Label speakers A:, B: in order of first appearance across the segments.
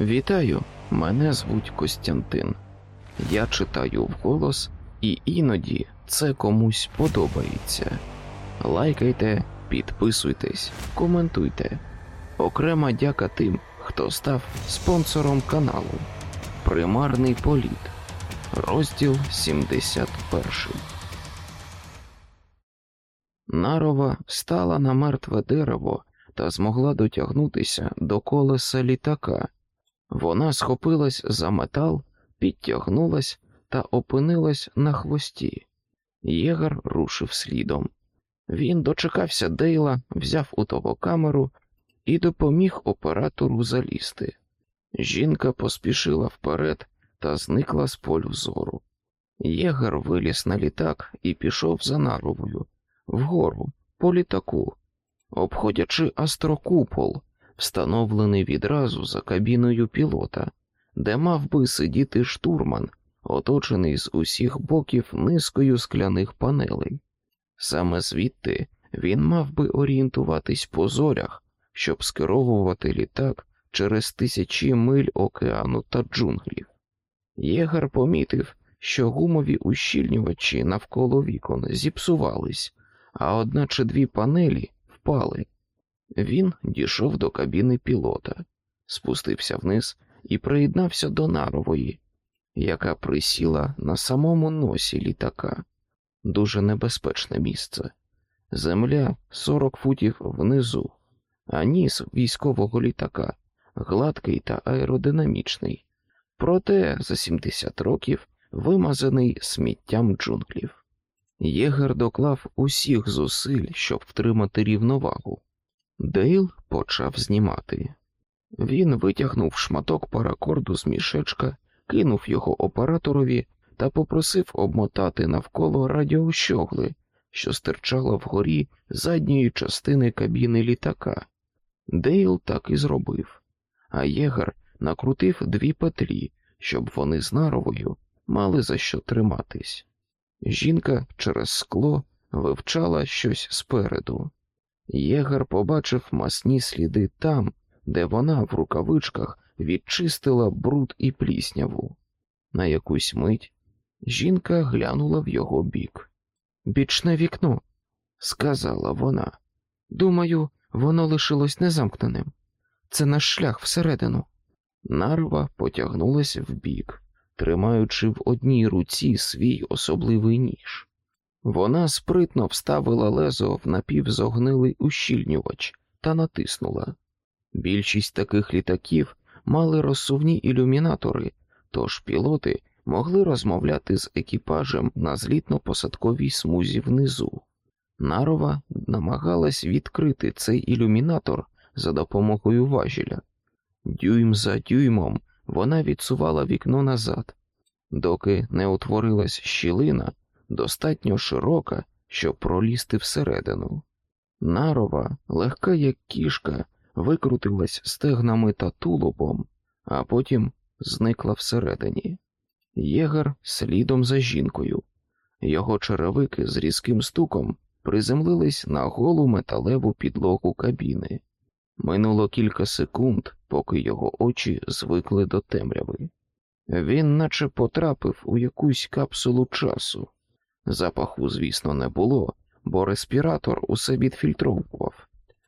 A: Вітаю, мене звуть Костянтин. Я читаю вголос, і іноді це комусь подобається. Лайкайте, підписуйтесь, коментуйте. Окрема дяка тим, хто став спонсором каналу. Примарний політ. Розділ 71. Нарова стала на мертве дерево та змогла дотягнутися до колеса літака. Вона схопилась за метал, підтягнулась та опинилась на хвості. Єгар рушив слідом. Він дочекався Дейла, взяв у того камеру і допоміг оператору залізти. Жінка поспішила вперед та зникла з полю зору. Єгар виліз на літак і пішов за наровою, вгору, по літаку, обходячи астрокупол, встановлений відразу за кабіною пілота, де мав би сидіти штурман, оточений з усіх боків низкою скляних панелей. Саме звідти він мав би орієнтуватись по зорях, щоб скеровувати літак через тисячі миль океану та джунглів. Єгар помітив, що гумові ущільнювачі навколо вікон зіпсувались, а одна чи дві панелі впали. Він дійшов до кабіни пілота, спустився вниз і приєднався до нарової, яка присіла на самому носі літака. Дуже небезпечне місце. Земля 40 футів внизу, а ніс військового літака гладкий та аеродинамічний, проте за 70 років вимазаний сміттям джунглів. Єгер доклав усіх зусиль, щоб втримати рівновагу. Дейл почав знімати. Він витягнув шматок паракорду з мішечка, кинув його операторові та попросив обмотати навколо радіощогли, що стирчала вгорі задньої частини кабіни літака. Дейл так і зробив, а Єгер накрутив дві петлі, щоб вони з наровою мали за що триматись. Жінка через скло вивчала щось спереду. Єгер побачив масні сліди там, де вона в рукавичках відчистила бруд і плісняву. На якусь мить жінка глянула в його бік. Бічне вікно, сказала вона. Думаю, воно лишилось незамкненим. Це наш шлях всередину. Нарва потягнулася вбік, тримаючи в одній руці свій особливий ніж. Вона спритно вставила лезо в напівзогнилий ущільнювач та натиснула. Більшість таких літаків мали розсувні ілюмінатори, тож пілоти могли розмовляти з екіпажем на злітно-посадковій смузі внизу. Нарова намагалась відкрити цей ілюмінатор за допомогою важіля. Дюйм за дюймом вона відсувала вікно назад, доки не утворилась щілина достатньо широка, щоб пролізти всередину. Нарова, легка як кішка, викрутилась стегнами та тулубом, а потім зникла всередині. Єгар слідом за жінкою. Його черевики з різким стуком приземлились на голу металеву підлогу кабіни. Минуло кілька секунд, поки його очі звикли до темряви. Він наче потрапив у якусь капсулу часу. Запаху, звісно, не було, бо респіратор усе відфільтровував,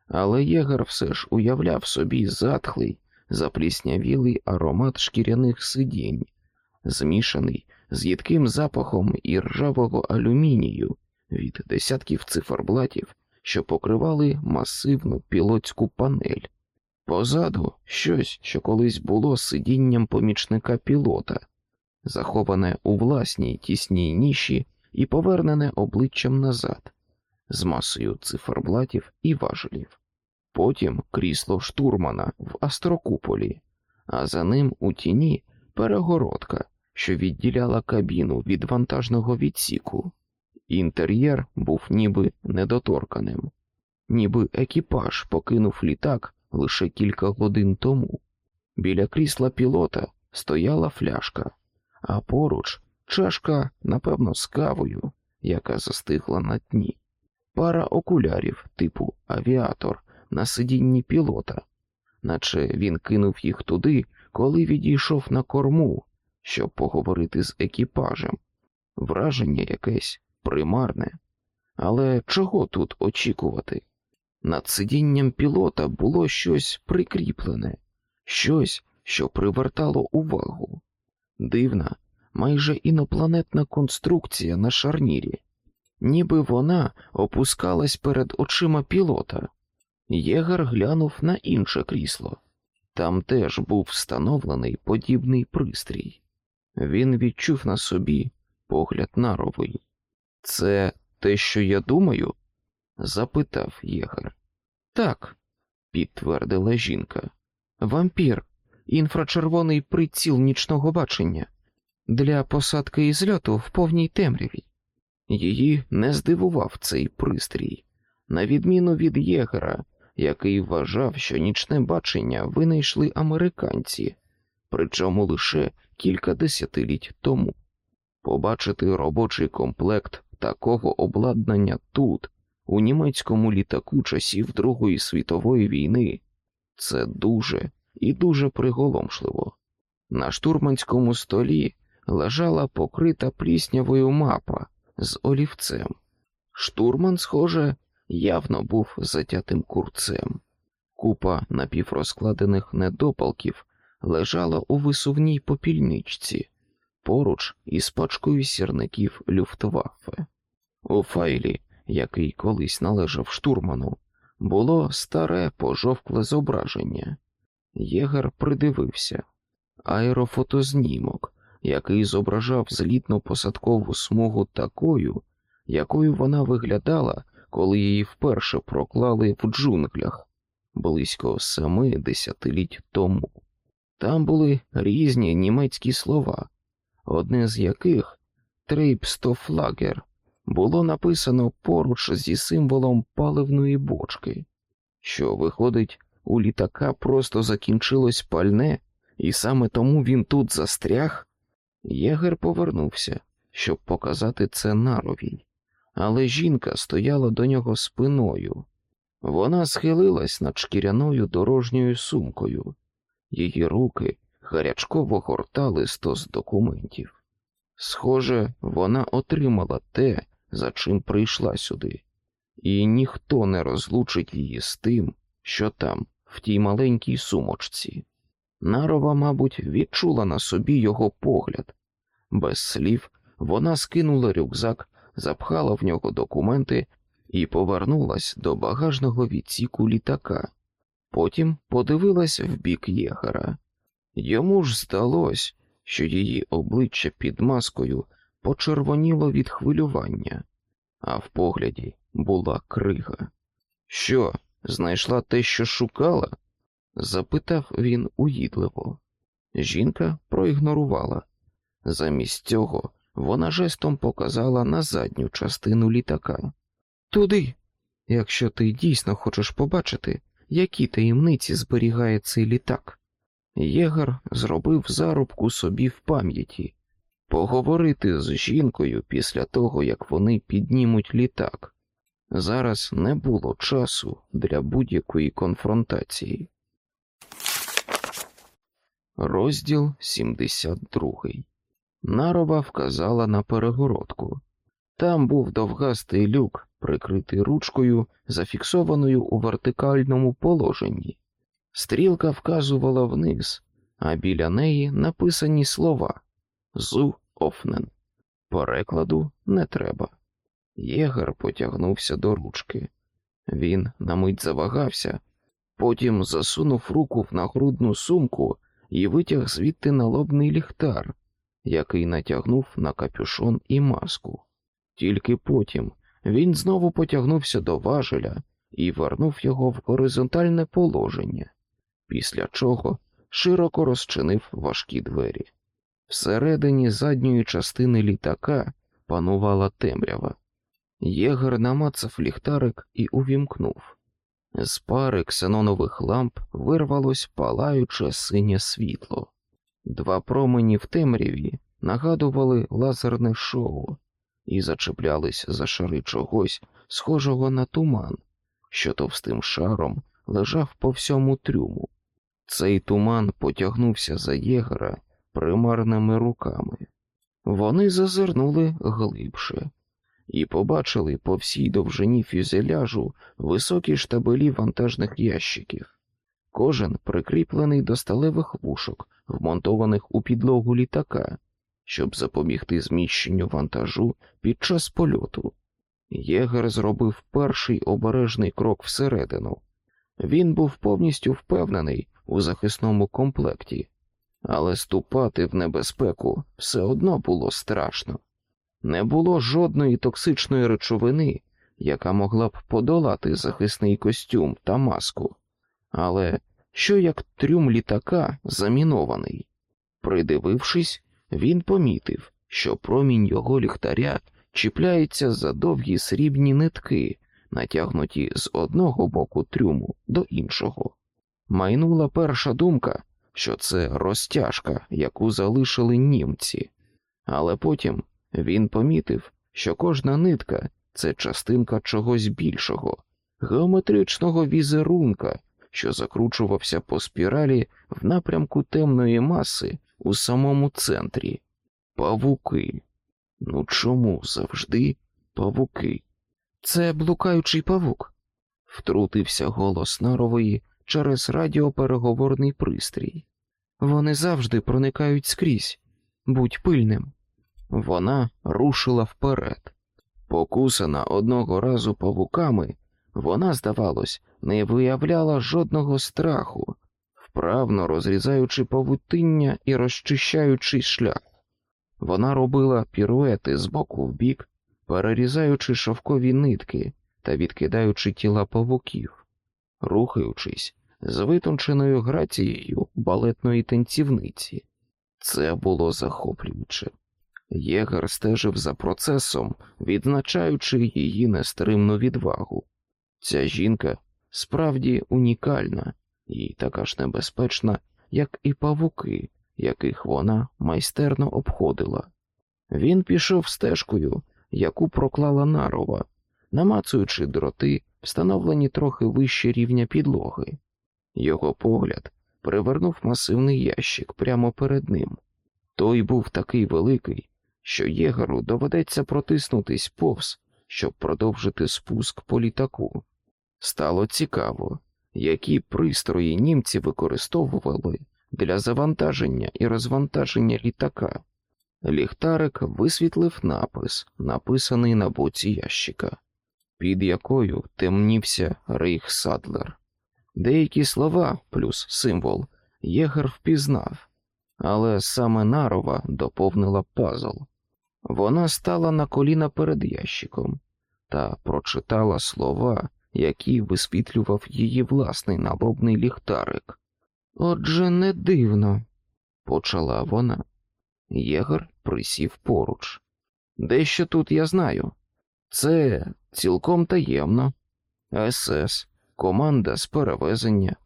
A: але єгер все ж уявляв собі затхлий, запліснявілий аромат шкіряних сидінь, змішаний з їдким запахом і ржавого алюмінію від десятків циферблатів, що покривали масивну пілотську панель. Позаду щось, що колись було сидінням помічника пілота, заховане у власній тісній ніші і повернене обличчям назад, з масою циферблатів і важелів. Потім крісло штурмана в астрокуполі, а за ним у тіні перегородка, що відділяла кабіну від вантажного відсіку. Інтер'єр був ніби недоторканим, ніби екіпаж покинув літак лише кілька годин тому. Біля крісла пілота стояла фляжка, а поруч чашка, напевно, з кавою, яка застигла на дні, пара окулярів типу авіатор на сидінні пілота, наче він кинув їх туди, коли відійшов на корму, щоб поговорити з екіпажем. Враження якесь примарне. Але чого тут очікувати? Над сидінням пілота було щось прикріплене, щось, що привертало увагу. Дивна, майже інопланетна конструкція на шарнірі, ніби вона опускалась перед очима пілота. Єгар глянув на інше крісло. Там теж був встановлений подібний пристрій. Він відчув на собі погляд наровий. Це те, що я думаю? запитав Єгар. Так, підтвердила жінка. Вампір, інфрачервоний приціл нічного бачення для посадки і зльоту в повній темряві. Її не здивував цей пристрій, на відміну від Єгера, який вважав, що нічне бачення винайшли американці, причому лише кілька десятиліть тому. Побачити робочий комплект такого обладнання тут, у німецькому літаку часів Другої світової війни, це дуже і дуже приголомшливо. На штурманському столі лежала покрита пліснявою мапа з олівцем. Штурман, схоже, явно був затятим курцем. Купа напіврозкладених недопалків лежала у висувній попільничці поруч із пачкою сірників Люфтваффе. У файлі, який колись належав штурману, було старе пожовкле зображення. Єгер придивився аерофотознімок, який зображав злітно-посадкову смугу такою, якою вона виглядала, коли її вперше проклали в джунглях близько семи десятиліть тому. Там були різні німецькі слова, одне з яких Трейпстофлагер було написано поруч зі символом паливної бочки, що, виходить, у літака просто закінчилось пальне, і саме тому він тут застряг. Єгер повернувся, щоб показати це наровій, але жінка стояла до нього спиною. Вона схилилась над шкіряною дорожньою сумкою, її руки гарячково гортали стос документів. Схоже, вона отримала те, за чим прийшла сюди, і ніхто не розлучить її з тим, що там, в тій маленькій сумочці. Нарова, мабуть, відчула на собі його погляд. Без слів вона скинула рюкзак, запхала в нього документи і повернулась до багажного відсіку літака. Потім подивилась в бік єгера. Йому ж здалось, що її обличчя під маскою почервоніло від хвилювання, а в погляді була крига. Що, знайшла те, що шукала? запитав він уїдливо. Жінка проігнорувала. Замість цього вона жестом показала на задню частину літака. Туди, якщо ти дійсно хочеш побачити, які таємниці зберігає цей літак. Єгар зробив зарубку собі в пам'яті поговорити з жінкою після того, як вони піднімуть літак. Зараз не було часу для будь-якої конфронтації. Розділ 72 Нарова вказала на перегородку. Там був довгастий люк, прикритий ручкою, зафіксованою у вертикальному положенні. Стрілка вказувала вниз, а біля неї написані слова Зу Офнен. Перекладу не треба. Єгер потягнувся до ручки. Він на мить завагався, потім засунув руку в нагрудну сумку і витяг звідти налобний ліхтар, який натягнув на капюшон і маску. Тільки потім він знову потягнувся до важеля і вернув його в горизонтальне положення, після чого широко розчинив важкі двері. Всередині задньої частини літака панувала темрява. Єгер намацав ліхтарик і увімкнув. З пари ксенонових ламп вирвалось палаюче синє світло. Два промені в темряві нагадували лазерне шоу і зачеплялись за шари чогось, схожого на туман, що товстим шаром лежав по всьому трюму. Цей туман потягнувся за єгера примарними руками. Вони зазирнули глибше і побачили по всій довжині фюзеляжу високі штабелі вантажних ящиків, кожен прикріплений до сталевих вушок, вмонтованих у підлогу літака, щоб запобігти зміщенню вантажу під час польоту. Єгер зробив перший обережний крок всередину. Він був повністю впевнений у захисному комплекті, але ступати в небезпеку все одно було страшно. Не було жодної токсичної речовини, яка могла б подолати захисний костюм та маску. Але що як трюм літака замінований? Придивившись, він помітив, що промінь його ліхтаря чіпляється за довгі срібні нитки, натягнуті з одного боку трюму до іншого. Майнула перша думка, що це розтяжка, яку залишили німці, але потім він помітив, що кожна нитка це частинка чогось більшого, геометричного візерунка, що закручувався по спіралі в напрямку темної маси у самому центрі. Павуки. Ну чому завжди павуки? Це блукаючий павук, втрутився голос Нарової через радіопереговорний пристрій. Вони завжди проникають скрізь, будь пильним. Вона рушила вперед. Покусана одного разу павуками, вона, здавалось, не виявляла жодного страху, вправно розрізаючи павутиння і розчищаючи шлях. Вона робила піруети з боку в бік, перерізаючи шовкові нитки та відкидаючи тіла павуків, рухаючись з витонченою грацією балетної танцівниці. Це було захоплююче. Єгер стежив за процесом, відзначаючи її нестримну відвагу. Ця жінка справді унікальна і така ж небезпечна, як і павуки, яких вона майстерно обходила. Він пішов стежкою, яку проклала нарова, намацуючи дроти, встановлені трохи вище рівня підлоги. Його погляд привернув масивний ящик прямо перед ним. Той був такий великий, що єгеру доведеться протиснутись повз, щоб продовжити спуск по літаку. Стало цікаво, які пристрої німці використовували для завантаження і розвантаження літака. Ліхтарик висвітлив напис, написаний на боці ящика, під якою темнівся Рейх Садлер. Деякі слова плюс символ Єгер впізнав, але саме нарова доповнила пазл. Вона стала на коліна перед ящиком та прочитала слова, які висвітлював її власний налобний ліхтарик. Отже, не дивно, почала вона. Єгер присів поруч. Дещо тут я знаю. Це цілком таємно. СС, команда з перевезення.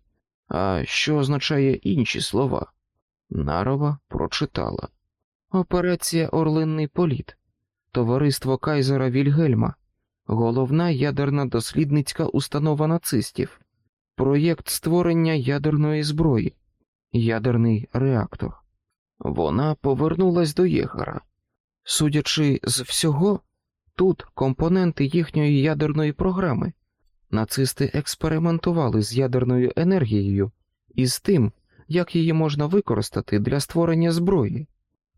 A: А що означає інші слова? Нарова прочитала. Операція Орлинний політ, Товариство Кайзера Вільгельма, головна ядерна дослідницька установа нацистів, проєкт створення ядерної зброї, ядерний реактор. Вона повернулась до єгера. Судячи з всього, тут компоненти їхньої ядерної програми. Нацисти експериментували з ядерною енергією і з тим, як її можна використати для створення зброї.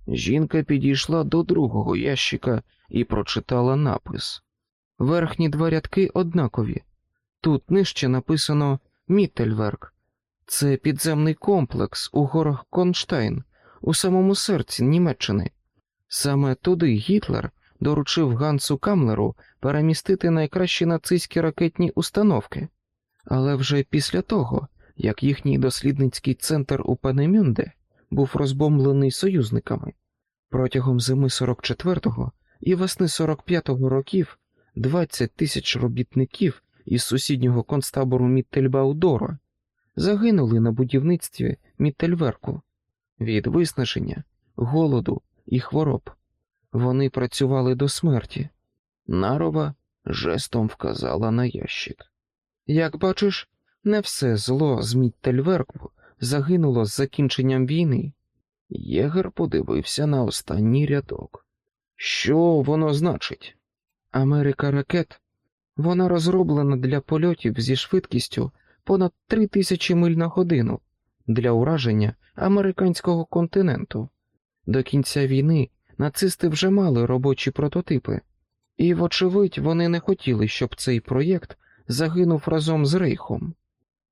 A: Жінка підійшла до другого ящика і прочитала напис. Верхні два рядки однакові. Тут нижче написано Міттельверк. Це підземний комплекс у горах Конштайн, у самому серці Німеччини. Саме туди Гітлер доручив Гансу Камлеру перемістити найкращі нацистські ракетні установки, але вже після того, як їхній дослідницький центр у Пенемюнде був розбомблений союзниками. Протягом зими 44-го і весни 45-го років 20 тисяч робітників із сусіднього концтабору Міттельбаудора загинули на будівництві Міттельверку від виснаження, голоду і хвороб. Вони працювали до смерті. Нарова жестом вказала на ящик. Як бачиш, не все зло з Міттельверку загинуло з закінченням війни. Єгер подивився на останній рядок. Що воно значить? Америка ракет. Вона розроблена для польотів зі швидкістю понад три тисячі миль на годину для ураження американського континенту. До кінця війни нацисти вже мали робочі прототипи, і, вочевидь, вони не хотіли, щоб цей проєкт загинув разом з рейхом.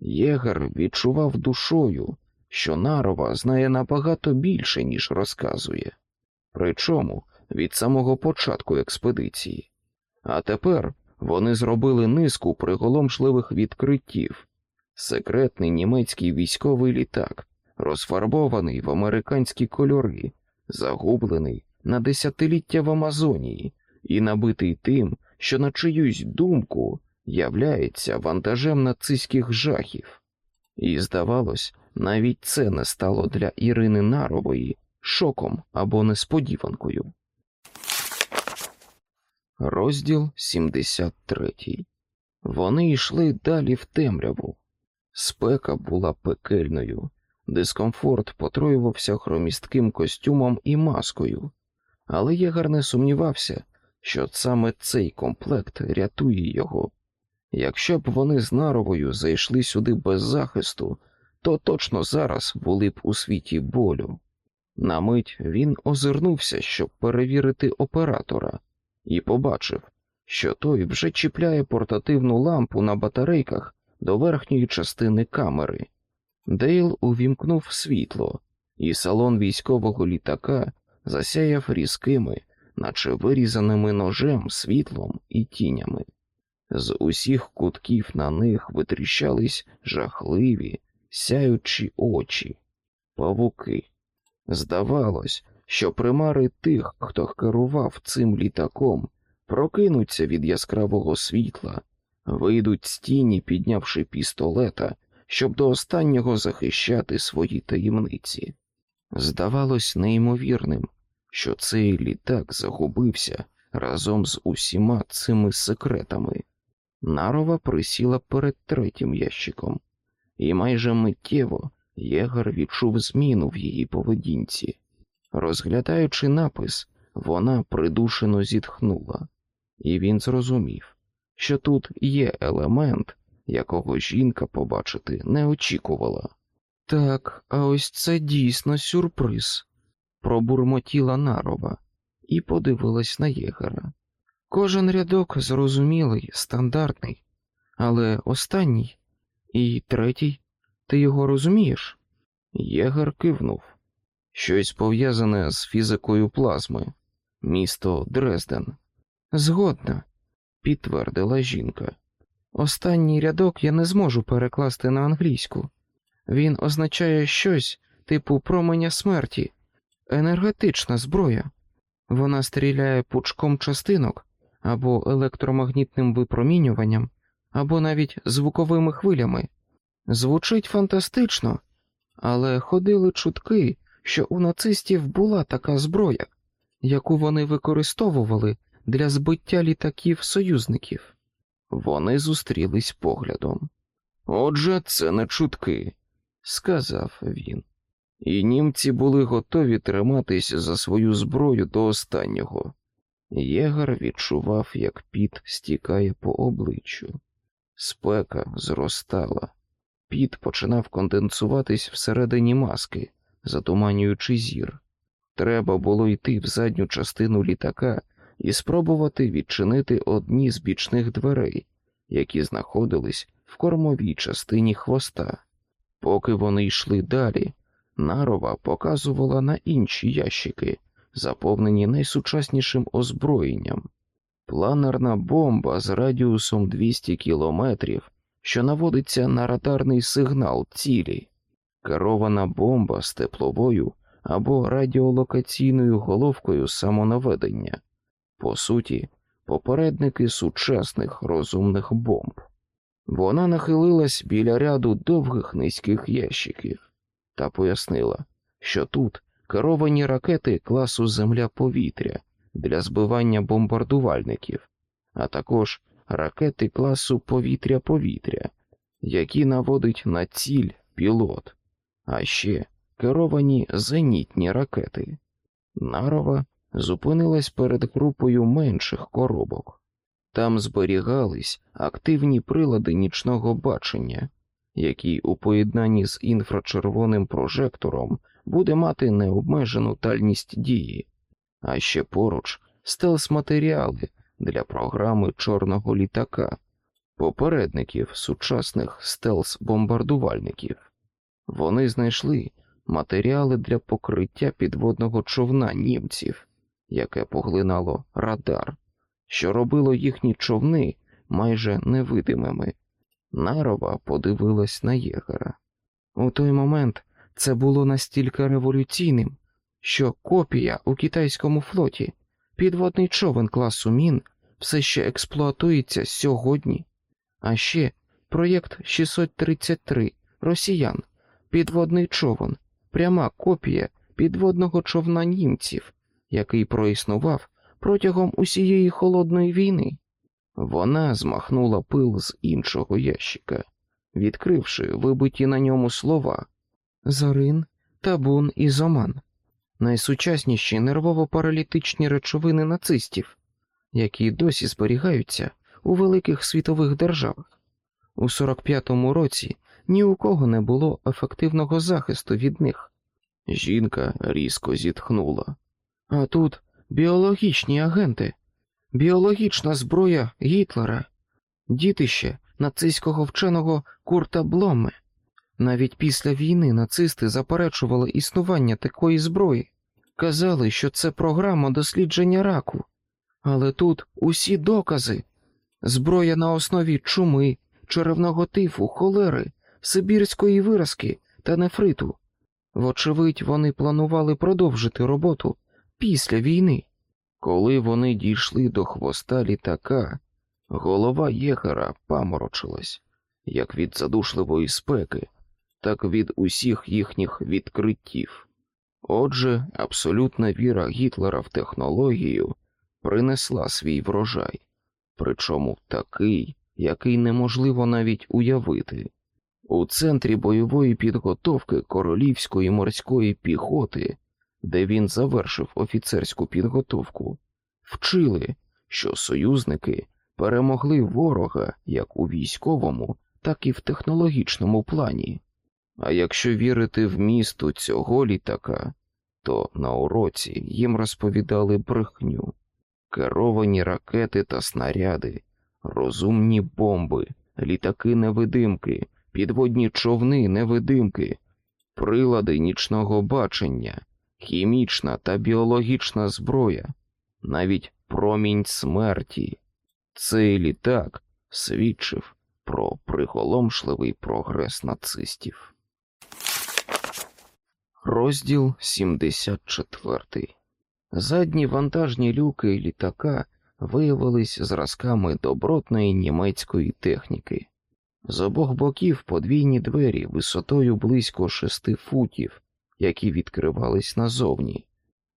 A: Єгер відчував душою, що Нарова знає набагато більше, ніж розказує, причому від самого початку експедиції. А тепер вони зробили низку приголомшливих відкриттів. Секретний німецький військовий літак, розфарбований в американські кольори, загублений на десятиліття в Амазонії і набитий тим, що на чиюсь думку являється вантажем нацистських жахів. І, здавалось, навіть це не стало для Ірини Нарової шоком або несподіванкою. Розділ 73 Вони йшли далі в темряву. Спека була пекельною, дискомфорт потроювався хромістким костюмом і маскою, але Єгар не сумнівався, що саме цей комплект рятує його. Якщо б вони з Наровою зайшли сюди без захисту, то точно зараз були б у світі болю. На мить він озирнувся, щоб перевірити оператора, і побачив, що той вже чіпляє портативну лампу на батарейках до верхньої частини камери. Дейл увімкнув світло, і салон військового літака засяяв різкими, наче вирізаними ножем світлом і тінями. З усіх кутків на них витріщались жахливі, сяючі очі, павуки. Здавалось, що примари тих, хто керував цим літаком, прокинуться від яскравого світла, вийдуть з тіні, піднявши пістолета, щоб до останнього захищати свої таємниці. Здавалось неймовірним, що цей літак загубився разом з усіма цими секретами. Нарова присіла перед третім ящиком, і майже миттєво Єгар відчув зміну в її поведінці. Розглядаючи напис, вона придушено зітхнула, і він зрозумів, що тут є елемент, якого жінка побачити не очікувала. Так, а ось це дійсно сюрприз, пробурмотіла нарова і подивилась на єгера. Кожен рядок зрозумілий, стандартний, але останній і третій, ти його розумієш? Єгер кивнув. Щось пов'язане з фізикою плазми, місто Дрезден. Згодна, підтвердила жінка. Останній рядок я не зможу перекласти на англійську. Він означає щось типу променя смерті, енергетична зброя. Вона стріляє пучком частинок або електромагнітним випромінюванням, або навіть звуковими хвилями. Звучить фантастично, але ходили чутки, що у нацистів була така зброя, яку вони використовували для збиття літаків союзників. Вони зустрілись поглядом. Отже, це не чутки, сказав він, і німці були готові триматись за свою зброю до останнього. Єгар відчував, як піт стікає по обличчю. Спека зростала, піт починав конденсуватись всередині маски, затуманюючи зір. Треба було йти в задню частину літака і спробувати відчинити одні з бічних дверей, які знаходились в кормовій частині хвоста. Поки вони йшли далі, нарова показувала на інші ящики, заповнені найсучаснішим озброєнням. Планерна бомба з радіусом 200 кілометрів, що наводиться на радарний сигнал цілі, керована бомба з тепловою або радіолокаційною головкою самонаведення, по суті, попередники сучасних розумних бомб. Вона нахилилась біля ряду довгих низьких ящиків та пояснила, що тут керовані ракети класу Земля-повітря для збивання бомбардувальників, а також ракети класу повітря-повітря, які наводить на ціль пілот. а ще керовані зенітні ракети. Нарова зупинилась перед групою менших коробок. Там зберігались активні прилади нічного бачення, які у поєднанні з інфрачервоним прожектором буде мати необмежену тальність дії, а ще поруч стелс-матеріали для програми чорного літака, попередників сучасних стелс-бомбардувальників. Вони знайшли матеріали для покриття підводного човна німців, яке поглинало радар, що робило їхні човни майже невидимими. Нарова подивилась на єгера. У той момент це було настільки революційним, що копія у китайському флоті, підводний човен класу Мін, все ще експлуатується сьогодні. А ще проєкт 633 росіян, підводний човен, пряма копія підводного човна німців, який проіснував протягом усієї холодної війни. Вона змахнула пил з іншого ящика, відкривши вибиті на ньому слова Зарин, табун і зоман, найсучасніші нервово-паралітичні речовини нацистів, які досі зберігаються у великих світових державах. У 45-му році ні у кого не було ефективного захисту від них. Жінка різко зітхнула. А тут біологічні агенти, біологічна зброя Гітлера, дітище нацистського вченого Курта Бломе. Навіть після війни нацисти заперечували існування такої зброї, казали, що це програма дослідження раку. Але тут усі докази зброя на основі чуми, черевного тифу, холери, сибірської виразки та нефриту. Вочевидь, вони планували продовжити роботу після війни. Коли вони дійшли до хвоста літака, голова єгера паморочилась, як від задушливої спеки, так від усіх їхніх відкриттів. Отже, абсолютна віра Гітлера в технологію принесла свій врожай, причому такий, який неможливо навіть уявити. У центрі бойової підготовки королівської морської піхоти, де він завершив офіцерську підготовку, вчили, що союзники перемогли ворога як у військовому, так і в технологічному плані. А якщо вірити в місту цього літака, то на уроці їм розповідали брехню, керовані ракети та снаряди, розумні бомби, літаки невидимки, підводні човни невидимки, прилади нічного бачення, хімічна та біологічна зброя, навіть промінь смерті. Цей літак свідчив про приголомшливий прогрес нацистів. Розділ 74 Задні вантажні люки літака виявились зразками добротної німецької техніки. З обох боків подвійні двері висотою близько шести футів, які відкривались назовні.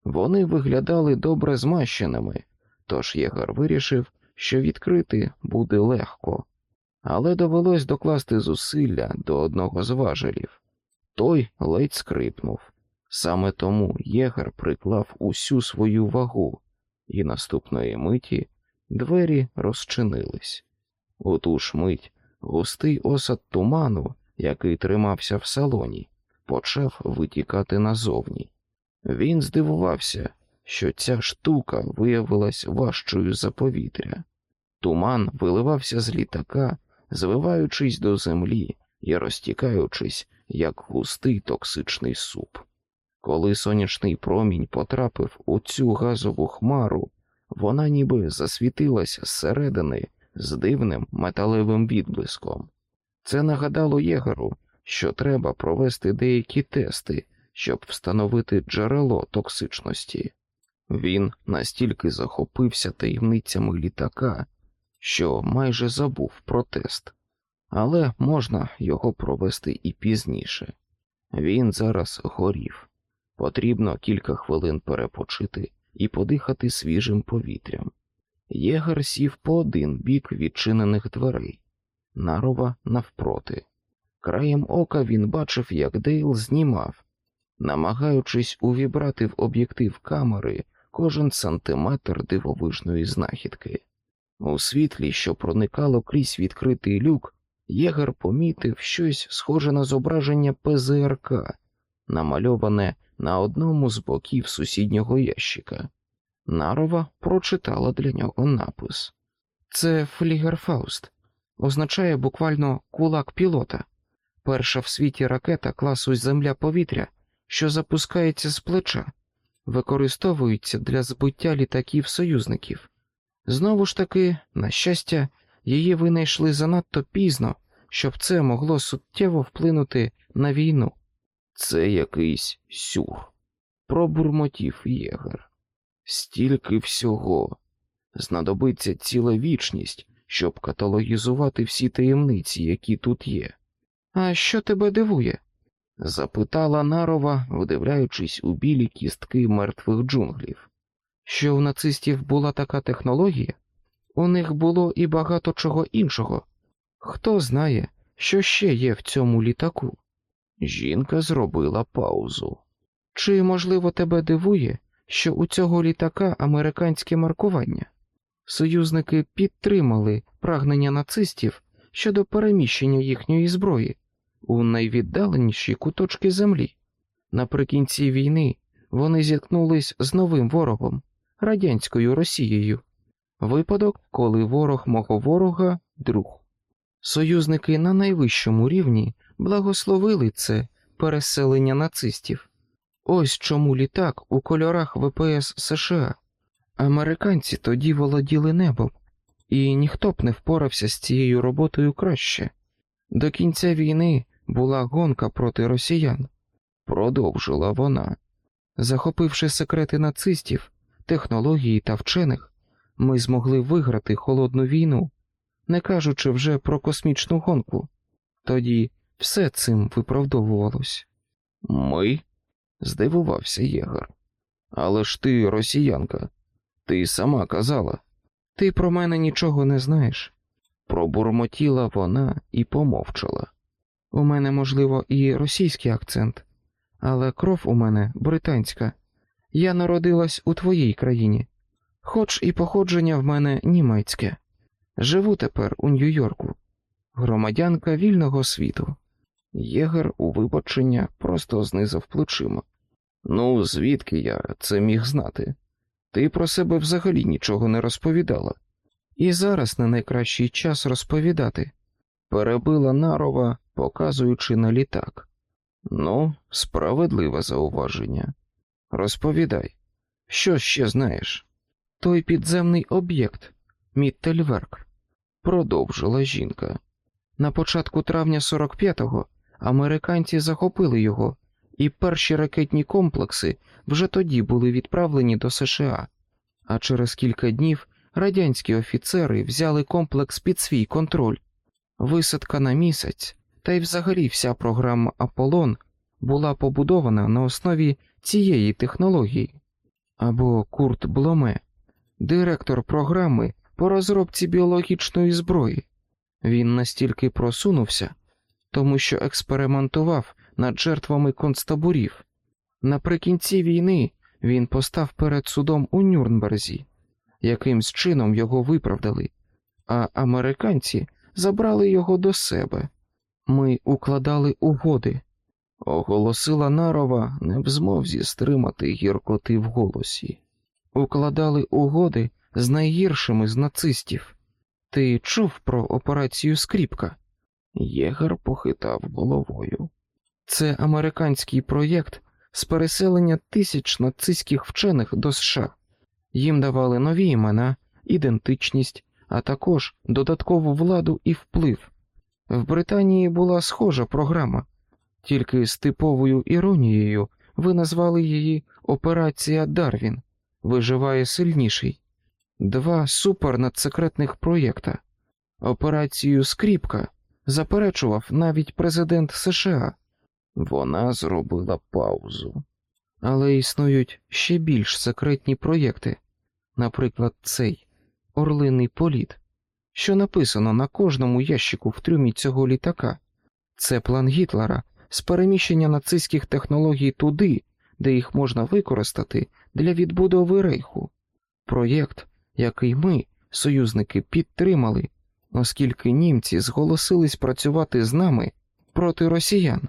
A: Вони виглядали добре змащеними, тож Єгар вирішив, що відкрити буде легко, але довелось докласти зусилля до одного з важелів. Той ледь скрипнув. Саме тому єгер приклав усю свою вагу, і наступної миті двері розчинились. У ту ж мить густий осад туману, який тримався в салоні, почав витікати назовні. Він здивувався, що ця штука виявилась важчою за повітря. Туман виливався з літака, звиваючись до землі і розтікаючись як густий токсичний суп. Коли сонячний промінь потрапив у цю газову хмару, вона ніби засвітилась зсередини з дивним металевим відблиском. Це нагадало єгеру, що треба провести деякі тести, щоб встановити джерело токсичності. Він настільки захопився таємницями літака, що майже забув про тест але можна його провести і пізніше. Він зараз горів. Потрібно кілька хвилин перепочити і подихати свіжим повітрям. Єгер сів по один бік відчинених дверей, нарова навпроти. Краєм ока він бачив, як Дейл знімав, намагаючись увібрати в об'єктив камери кожен сантиметр дивовижної знахідки. У світлі, що проникало крізь відкритий люк, Єгер помітив щось схоже на зображення ПЗРК, намальоване на одному з боків сусіднього ящика. Нарова прочитала для нього напис. Це Флігерфауст, означає буквально кулак пілота, перша в світі ракета класу Земля повітря, що запускається з плеча, використовується для збиття літаків союзників. Знову ж таки, на щастя, її винайшли занадто пізно, щоб це могло суттєво вплинути на війну. Це якийсь сюр, пробурмотів єгер. Стільки всього. Знадобиться ціла вічність, щоб каталогізувати всі таємниці, які тут є. А що тебе дивує? запитала Нарова, вдивляючись у білі кістки мертвих джунглів. Що у нацистів була така технологія? У них було і багато чого іншого. Хто знає, що ще є в цьому літаку? Жінка зробила паузу. Чи, можливо, тебе дивує, що у цього літака американське маркування? Союзники підтримали прагнення нацистів щодо переміщення їхньої зброї у найвіддаленіші куточки землі. Наприкінці війни вони зіткнулись з новим ворогом радянською Росією. Випадок, коли ворог мого ворога друг. Союзники на найвищому рівні благословили це переселення нацистів. Ось чому літак у кольорах ВПС США. Американці тоді володіли небом, і ніхто б не впорався з цією роботою краще. До кінця війни була гонка проти росіян, продовжила вона. Захопивши секрети нацистів, технології та вчених, ми змогли виграти холодну війну, не кажучи вже про космічну гонку. Тоді все цим виправдовувалось. Ми? здивувався Єгор. Але ж ти росіянка, ти сама казала. Ти про мене нічого не знаєш. Пробурмотіла вона і помовчала. У мене, можливо, і російський акцент, але кров у мене британська. Я народилась у твоїй країні, хоч і походження в мене німецьке. Живу тепер у Нью-Йорку, громадянка вільного світу. Єгер у вибачення просто знизав плечима. Ну, звідки я це міг знати? Ти про себе взагалі нічого не розповідала. І зараз не найкращий час розповідати, перебила нарова, показуючи на літак. Ну, справедливе зауваження. Розповідай, що ще знаєш? Той підземний об'єкт, Міттельверк, продовжила жінка. На початку травня 45-го американці захопили його, і перші ракетні комплекси вже тоді були відправлені до США, а через кілька днів радянські офіцери взяли комплекс під свій контроль. Висадка на місяць, та й взагалі вся програма Аполлон була побудована на основі цієї технології. Або Курт Бломе, директор програми по розробці біологічної зброї. Він настільки просунувся, тому що експериментував над жертвами концтаборів. Наприкінці війни він постав перед судом у Нюрнберзі, якимсь чином його виправдали, а американці забрали його до себе. Ми укладали угоди, оголосила Нарова, не в змозі стримати гіркоти в голосі. Укладали угоди з найгіршими з нацистів. Ти чув про операцію Скріпка? Єгер похитав головою. Це американський проєкт з переселення тисяч нацистських вчених до США. Їм давали нові імена, ідентичність, а також додаткову владу і вплив. В Британії була схожа програма, тільки з типовою іронією ви назвали її Операція Дарвін виживає сильніший, два супернадсекретних проєкта. Операцію Скріпка заперечував навіть президент США. Вона зробила паузу. Але існують ще більш секретні проєкти, наприклад, цей Орлиний політ, що написано на кожному ящику в трюмі цього літака.
B: Це план Гітлера з переміщення нацистських технологій туди, де їх можна використати для відбудови рейху. Проєкт, який ми, союзники, підтримали, оскільки німці зголосились працювати з нами проти росіян.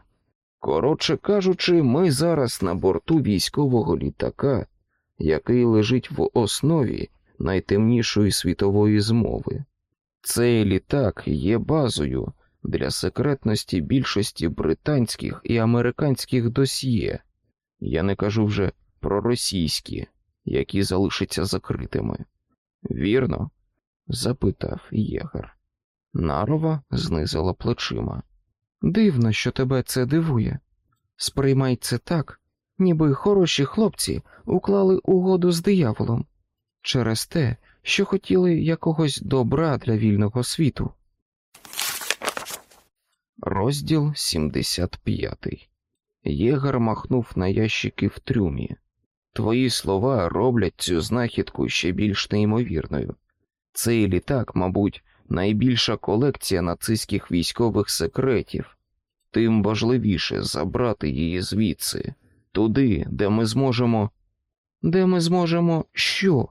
A: Коротше кажучи, ми зараз на борту військового літака, який лежить в основі найтемнішої світової змови. Цей літак є базою для секретності більшості британських і американських досьє. Я не кажу вже про російські, які залишаться закритими. Вірно? запитав Єгер. Нарова знизила плечима.
B: Дивно, що тебе це дивує. Сприймай це так, ніби хороші хлопці уклали угоду з дияволом через те, що хотіли якогось добра для вільного світу.
A: Розділ 75 Єгер махнув на ящики в трюмі. Твої слова роблять цю знахідку ще більш неймовірною. Цей літак, мабуть, найбільша колекція нацистських військових секретів, тим важливіше забрати її звідси, туди, де ми зможемо.
B: Де ми зможемо що?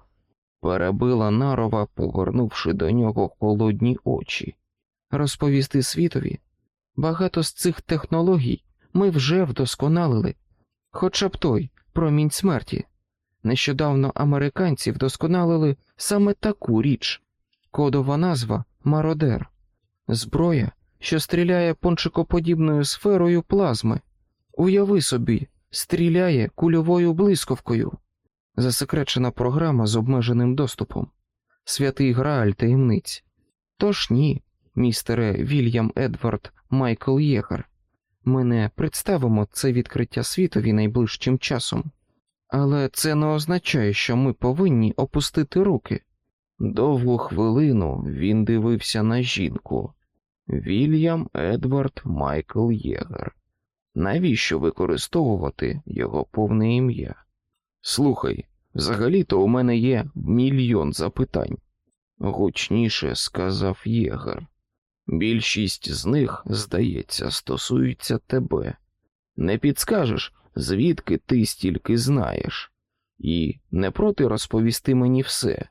A: перебила нарова, повернувши до нього холодні очі.
B: Розповісти світові. Багато з цих технологій ми вже вдосконалили, хоча б той промінь смерті. Нещодавно американці вдосконалили саме таку річ кодова назва мародер, зброя, що стріляє пончикоподібною сферою плазми. Уяви собі, стріляє кульовою блискавкою. Засекречена програма з обмеженим доступом, святий Грааль таємниць. Тож ні, містере Вільям Едвард Майкл Єгер. Ми не представимо це відкриття світові найближчим часом, але це не означає, що ми повинні опустити руки.
A: Довгу хвилину він дивився на жінку Вільям Едвард Майкл Єгер. Навіщо використовувати його повне ім'я? Слухай, взагалі-то у мене є мільйон запитань, гучніше сказав Єгер. Більшість з них, здається, стосуються тебе. Не підскажеш, звідки ти стільки знаєш, і не проти розповісти мені все,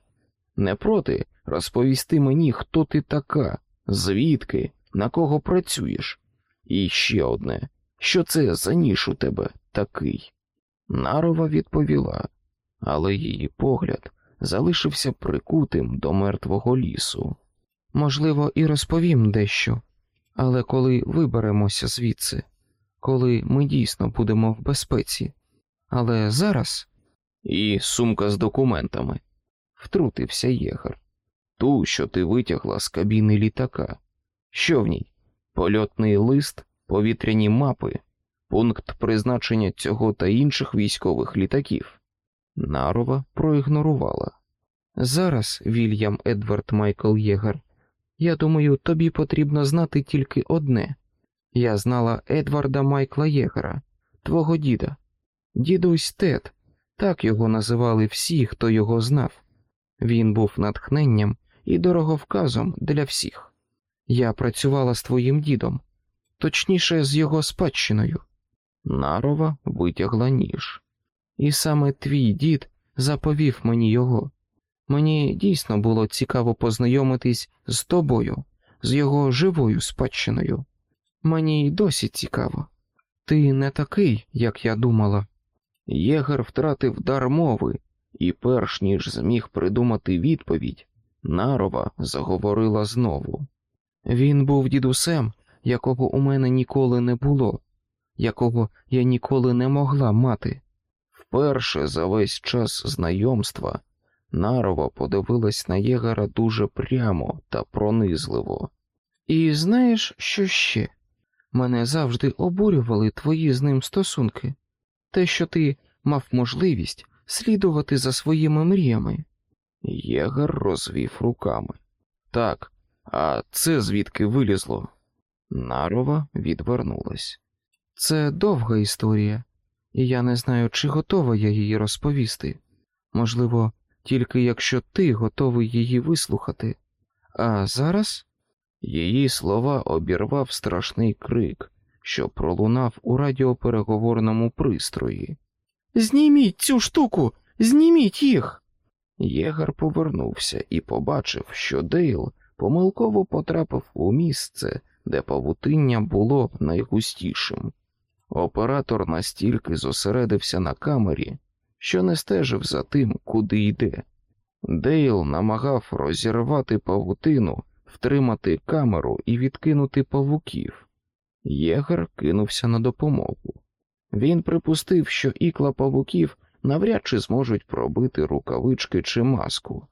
A: не проти розповісти мені, хто ти така, звідки, на кого працюєш. І ще одне, що це за ніж у тебе такий? Нарова відповіла, але її погляд залишився прикутим до мертвого лісу.
B: Можливо, і розповім дещо, але коли виберемося звідси, коли ми дійсно будемо в безпеці. Але зараз
A: і сумка з документами, втрутився Єгер. Ту, що ти витягла з кабіни літака. Що в ній? Польотний лист, повітряні мапи, пункт призначення цього та інших військових літаків. Нарова проігнорувала.
B: Зараз, Вільям Едвард Майкл Єгер, я думаю, тобі потрібно знати тільки одне. Я знала Едварда Майкла Єгера, твого діда. Дідусь Тед, так його називали всі, хто його знав. Він був натхненням і дороговказом для всіх. Я працювала з твоїм дідом, точніше, з його спадщиною.
A: Нарова витягла ніж.
B: І саме твій дід заповів мені його. Мені дійсно було цікаво познайомитись з тобою, з його живою спадщиною. Мені й досі цікаво. Ти не такий, як я думала.
A: Єгер втратив дар мови, і, перш ніж зміг придумати відповідь, Нарова заговорила знову.
B: Він був дідусем, якого у мене ніколи не було, якого я ніколи не могла мати.
A: Вперше за весь час знайомства Нарова подивилась на Єгера дуже прямо та пронизливо.
B: І знаєш, що ще? Мене завжди обурювали твої з ним стосунки, те, що ти мав можливість слідувати за своїми мріями.
A: Єгер розвів руками. Так, а це звідки вилізло? Нарова відвернулась.
B: Це довга історія, і я не знаю, чи готова я її розповісти. Можливо, тільки якщо ти готовий її вислухати. А зараз
A: Її слова обірвав страшний крик, що пролунав у радіопереговорному пристрої.
B: Зніміть цю штуку, зніміть їх.
A: Єгер повернувся і побачив, що Дейл помилково потрапив у місце, де павутиння було найгустішим. Оператор настільки зосередився на камері, що не стежив за тим, куди йде. Дейл намагався розірвати павутину, втримати камеру і відкинути павуків. Єгер кинувся на допомогу. Він припустив, що ікла павуків навряд чи зможуть пробити рукавички чи маску,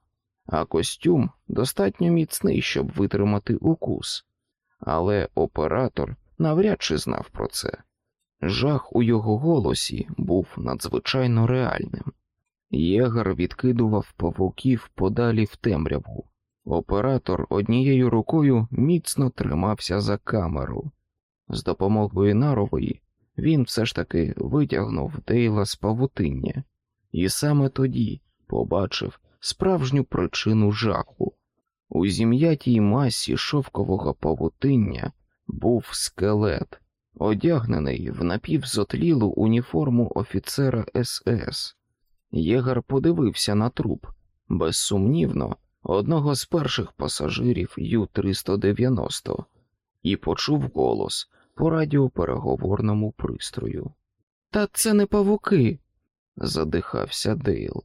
A: а костюм достатньо міцний, щоб витримати укус. Але оператор навряд чи знав про це. Жах у його голосі був надзвичайно реальним. Єгер відкидував павуків подалі в темряву. Оператор однією рукою міцно тримався за камеру. З допомогою нарової він все ж таки витягнув Дейла з павутиння, і саме тоді побачив справжню причину жаху. У зім'ятій масі шовкового павутиння був скелет, одягнений в напівзотлілу уніформу офіцера СС. Єгер подивився на труп, безсумнівно, одного з перших пасажирів Ю-390 і почув голос по радіопереговорному пристрою.
B: Та це не павуки,
A: задихався Дейл.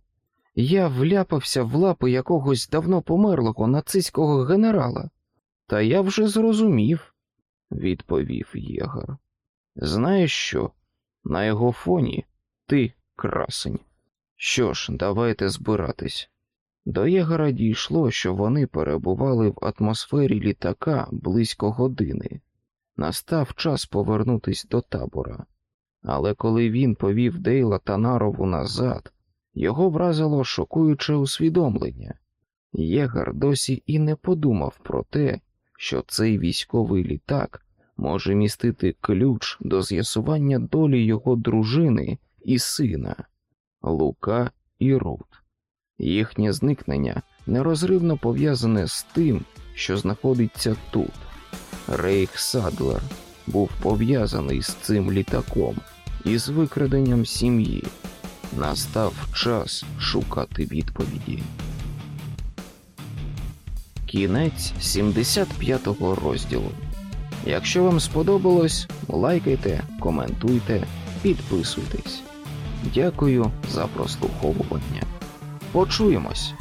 B: Я вляпався в лапи якогось давно померлого нацистського генерала.
A: Та я вже зрозумів, відповів Єгер. Знаєш що? На його фоні ти красень. Що ж, давайте збиратись. До Єгора дійшло, що вони перебували в атмосфері літака близько години. Настав час повернутись до табора. Але коли він повів Дейла та Нарову назад, його вразило шокуюче усвідомлення. Єгар досі і не подумав про те, що цей військовий літак може містити ключ до з'ясування долі його дружини і сина Лука і Рут. Їхнє зникнення нерозривно пов'язане з тим, що знаходиться тут. Рейх Садлер був пов'язаний з цим літаком і з викраденням сім'ї. Настав час шукати відповіді. Кінець 75-го розділу. Якщо вам сподобалось, лайкайте, коментуйте, підписуйтесь. Дякую за прослуховування. Почуємось!